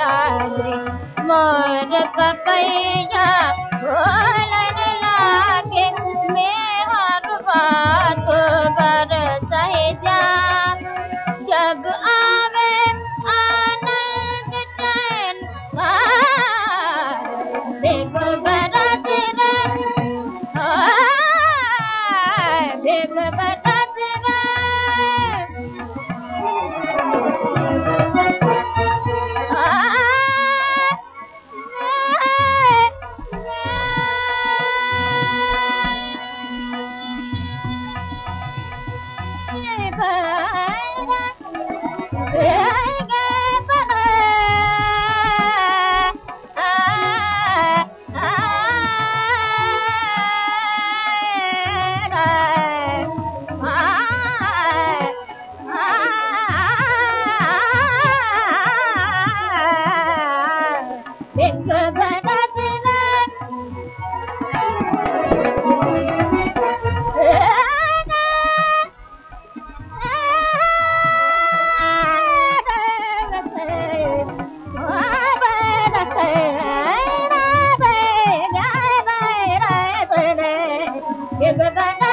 लागे मोर पपैया बना